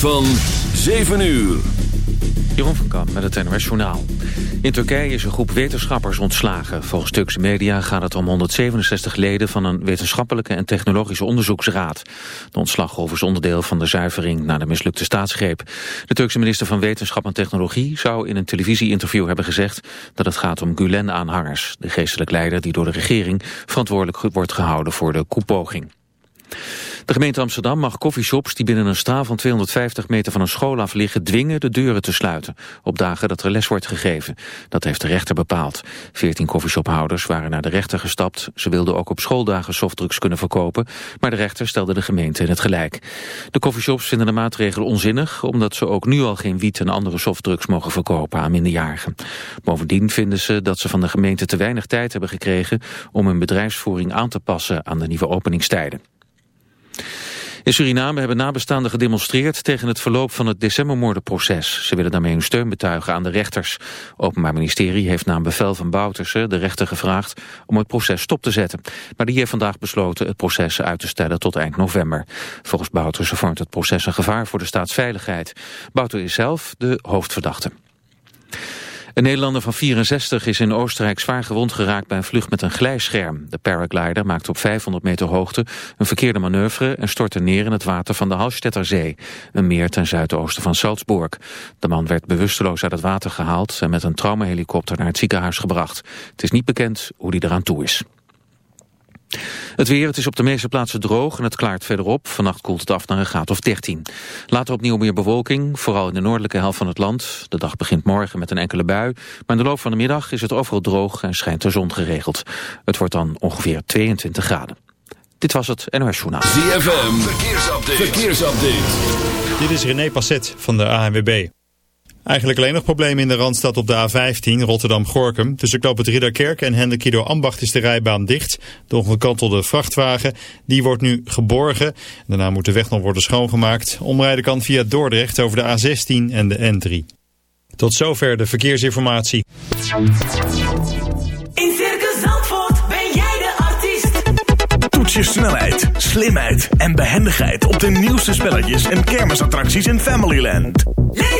van 7 uur. Jeroen van Kam met het NOS Journaal. In Turkije is een groep wetenschappers ontslagen. Volgens Turkse media gaat het om 167 leden van een wetenschappelijke en technologische onderzoeksraad. De ontslaggolf is onderdeel van de zuivering na de mislukte staatsgreep. De Turkse minister van Wetenschap en Technologie zou in een televisieinterview hebben gezegd dat het gaat om Gulen-aanhangers, de geestelijk leider die door de regering verantwoordelijk wordt gehouden voor de koepoging. De gemeente Amsterdam mag coffeeshops die binnen een straal van 250 meter van een school af liggen dwingen de deuren te sluiten. Op dagen dat er les wordt gegeven. Dat heeft de rechter bepaald. Veertien coffeeshophouders waren naar de rechter gestapt. Ze wilden ook op schooldagen softdrugs kunnen verkopen. Maar de rechter stelde de gemeente in het gelijk. De coffeeshops vinden de maatregel onzinnig. Omdat ze ook nu al geen wiet en andere softdrugs mogen verkopen aan minderjarigen. Bovendien vinden ze dat ze van de gemeente te weinig tijd hebben gekregen om hun bedrijfsvoering aan te passen aan de nieuwe openingstijden. In Suriname hebben nabestaanden gedemonstreerd tegen het verloop van het decembermoordenproces. Ze willen daarmee hun steun betuigen aan de rechters. Openbaar Ministerie heeft na een bevel van Bouterse de rechter gevraagd om het proces stop te zetten. Maar die heeft vandaag besloten het proces uit te stellen tot eind november. Volgens Bouterse vormt het proces een gevaar voor de staatsveiligheid. Bouter is zelf de hoofdverdachte. Een Nederlander van 64 is in Oostenrijk zwaar gewond geraakt bij een vlucht met een glijscherm. De paraglider maakte op 500 meter hoogte een verkeerde manoeuvre en stortte neer in het water van de Hallstetterzee, een meer ten zuidoosten van Salzburg. De man werd bewusteloos uit het water gehaald en met een traumahelikopter naar het ziekenhuis gebracht. Het is niet bekend hoe die eraan toe is. Het weer, het is op de meeste plaatsen droog en het klaart verderop. Vannacht koelt het af naar een graad of 13. Later opnieuw meer bewolking, vooral in de noordelijke helft van het land. De dag begint morgen met een enkele bui. Maar in de loop van de middag is het overal droog en schijnt de zon geregeld. Het wordt dan ongeveer 22 graden. Dit was het NOS Journaal. ZFM, verkeersupdate. verkeersupdate. Dit is René Passet van de ANWB. Eigenlijk alleen nog problemen in de Randstad op de A15 Rotterdam-Gorkum. Tussen knoop het Ridderkerk en Hendrikido Ambacht is de rijbaan dicht. De ongekantelde vrachtwagen, die wordt nu geborgen. Daarna moet de weg nog worden schoongemaakt. Omrijden kan via Dordrecht over de A16 en de N3. Tot zover de verkeersinformatie. In Circus Zandvoort ben jij de artiest. Toets je snelheid, slimheid en behendigheid op de nieuwste spelletjes en kermisattracties in Familyland. Leef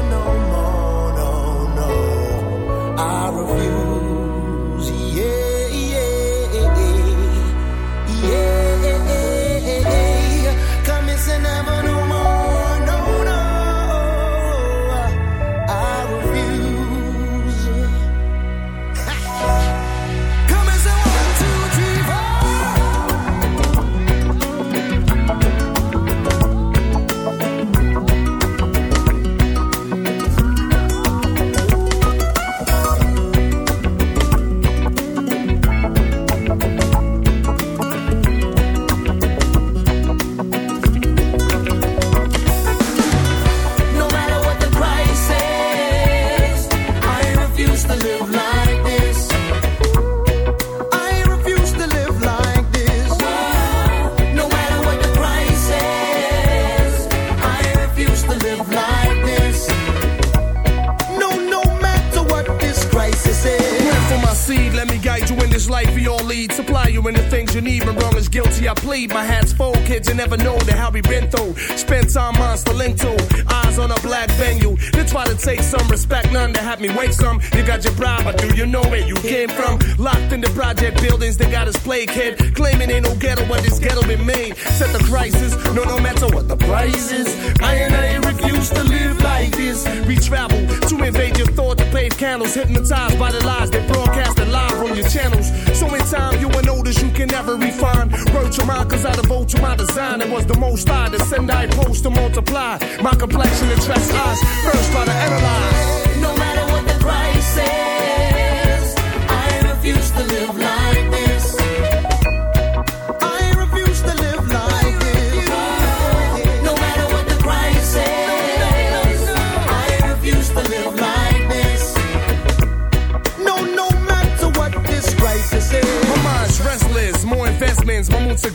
Supply you in the things you need. When wrong is guilty, I plead. My hat's full, kids, you never know the hell we been through. Spent time link to. Eyes on a black venue. They try to take some respect, none to have me wait some. You got your bribe, but do you know where you came from? Locked in the project buildings, they got us play kid. Claiming ain't no ghetto, but this ghetto been made. Set the crisis, no, no matter what the price is. I and I refuse to live like this. We travel to invade your thought to pave candles, hypnotized by the lies they broadcast the on to my design. It was the most I to send, I post to multiply. My complexion attracts eyes. First, try to analyze. No matter what the price is,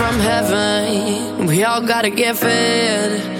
From heaven. We all gotta get fed.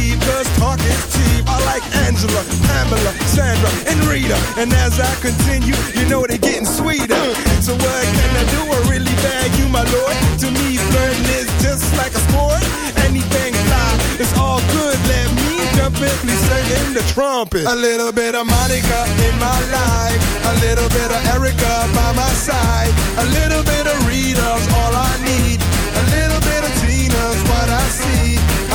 Sandra, and as I continue, you know they're getting sweeter. So what can I do? I really bag you, my lord. To me, flirting is just like a sport. Anything fly, it's all good. Let me jump in, please in the trumpet. A little bit of Monica in my life. A little bit of Erica by my side. A little bit of Rita's all I need.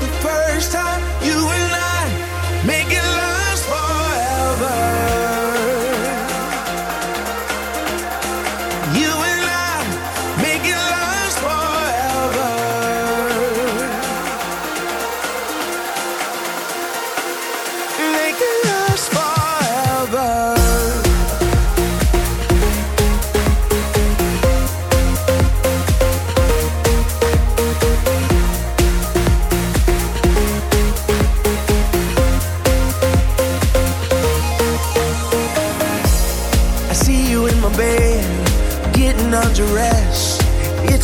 the first time you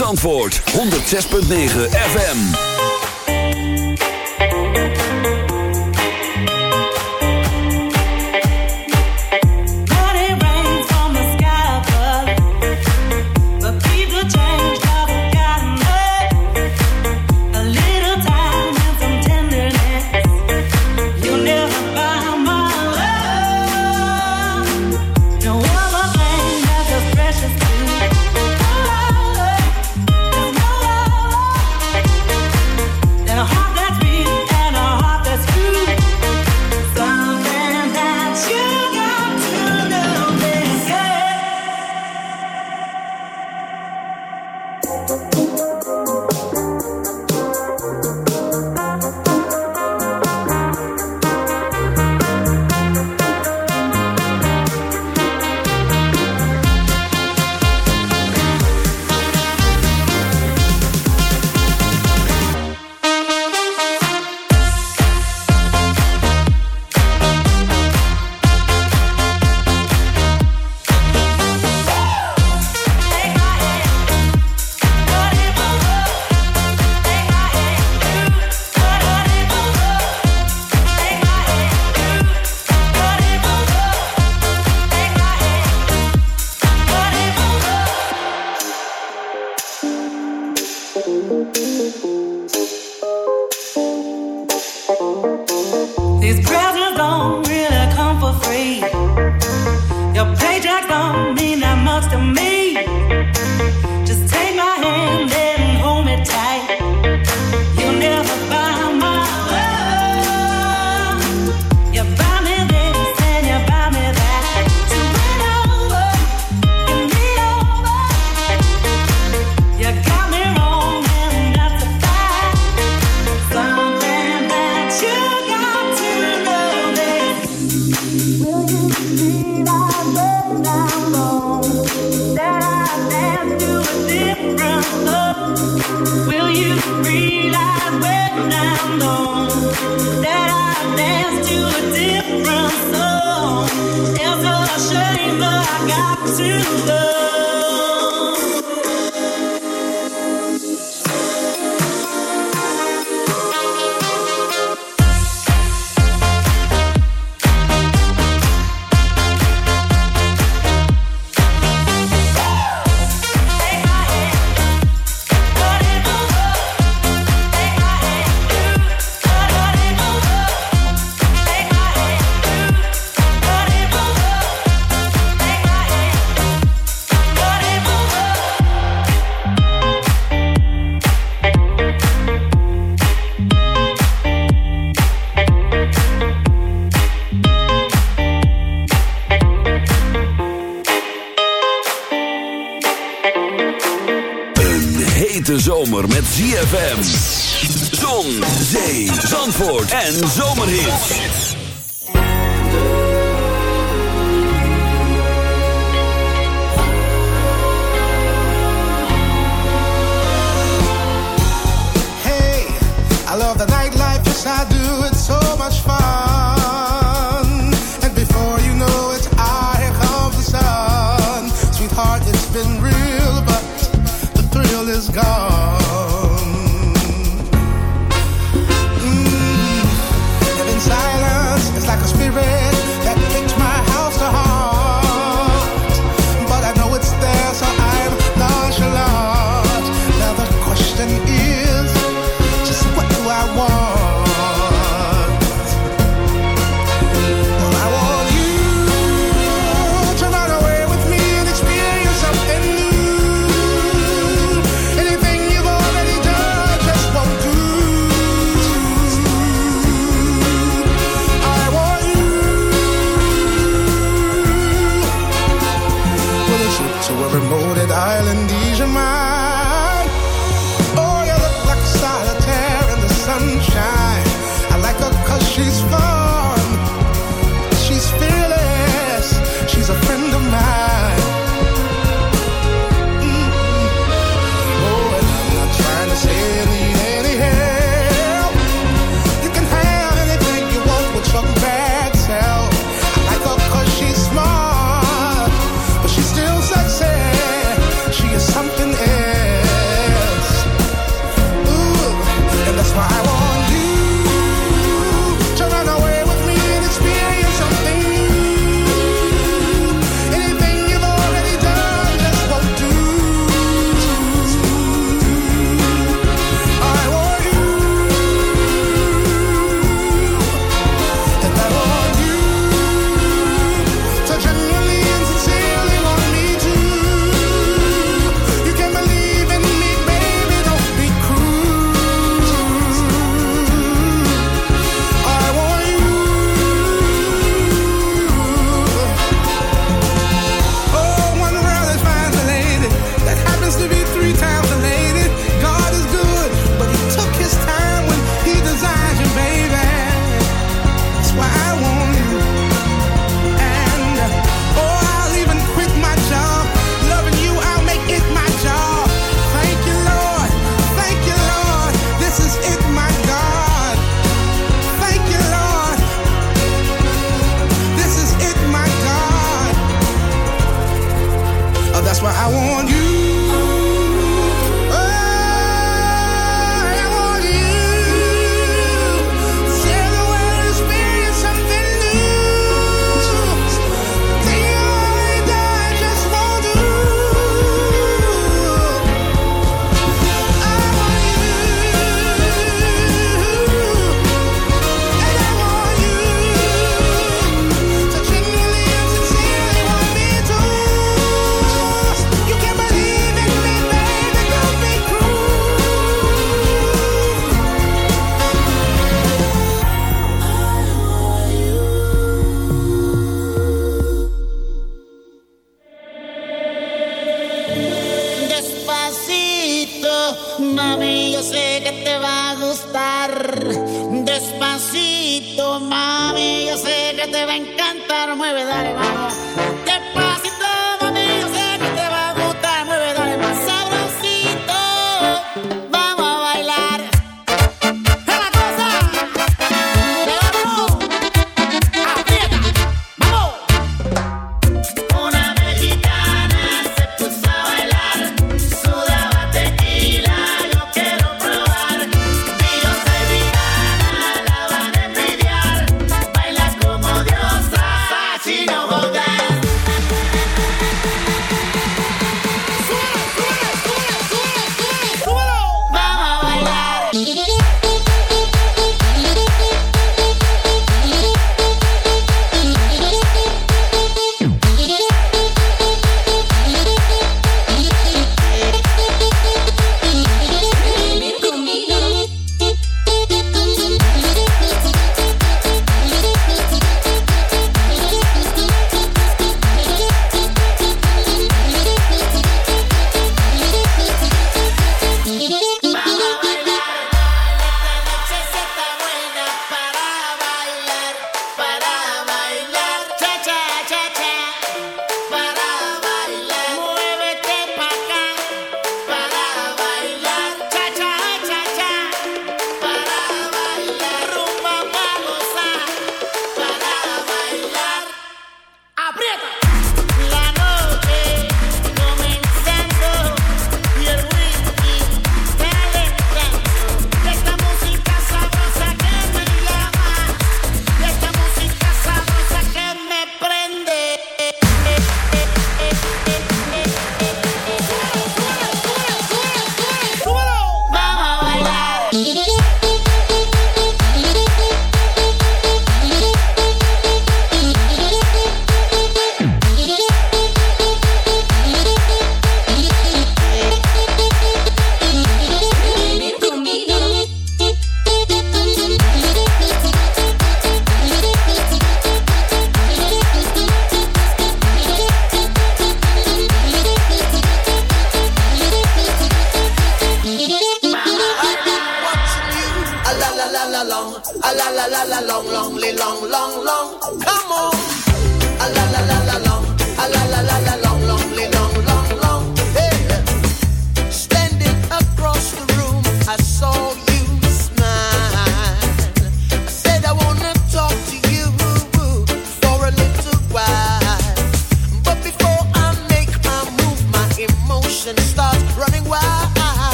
Antwoord 106.9 ZFM. Zon, zee, zandvoort en zomerhit. Hey, I love the nightlife, yes I do.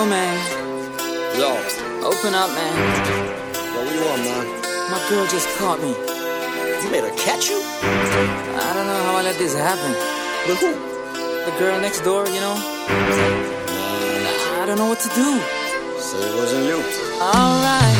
Yo, man. Yo, Open up, man. yo, what you want, man? My girl just caught me. You made her catch you? I don't know how I let this happen. With who? The girl next door, you know? I don't know what to do. Say it wasn't you. Alright.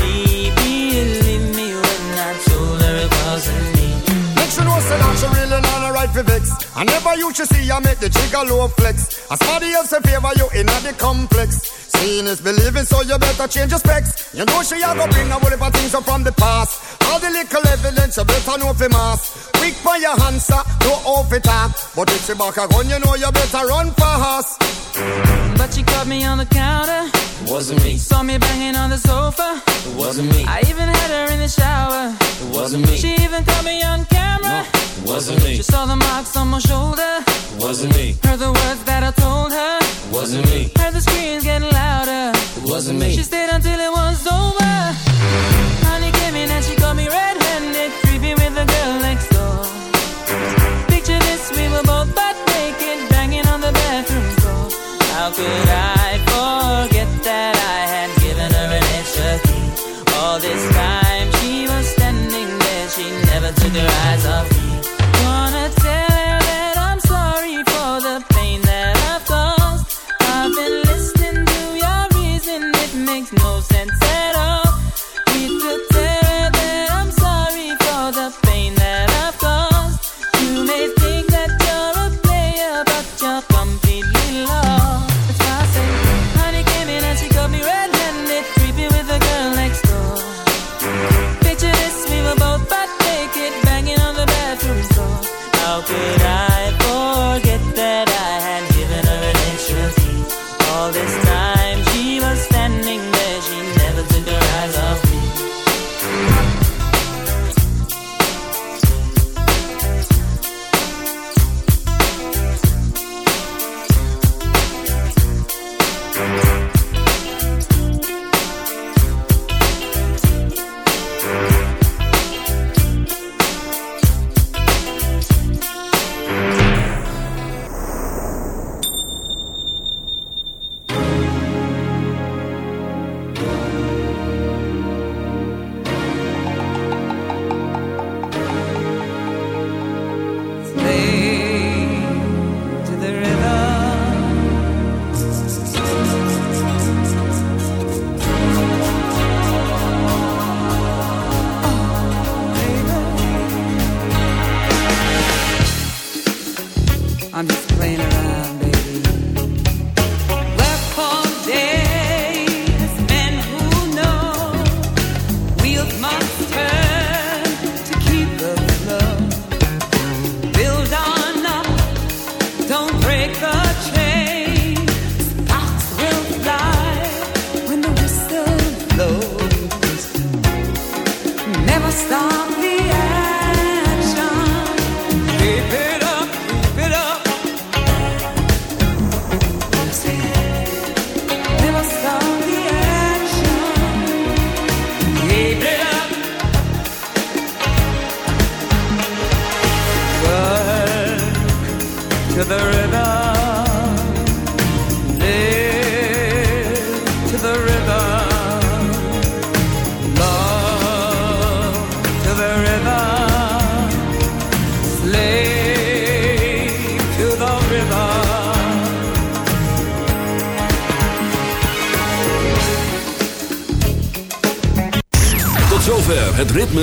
say that she really not a right for vex. I never used to see her make the jigger low flex. As somebody else in favor you in the complex. Seeing is believing, so you better change your specs. You know she a go bring a whole heap of things up from the past. All the little evidence you better know for mass. Quick for your answer, no off it talk. But if she back a gun, you know you better run fast. But she caught me on the counter. Wasn't me. Saw me banging on the sofa. Wasn't me. I even had her in the shower. Wasn't me. She even caught me on camera. No, wasn't me. She saw the marks on my shoulder. Wasn't me. Heard the words that I told her. Wasn't me. Heard the screams getting louder. Wasn't me. She stayed until it was over.